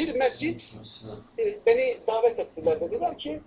bir mescit e, beni davet ettiler. Dediler ki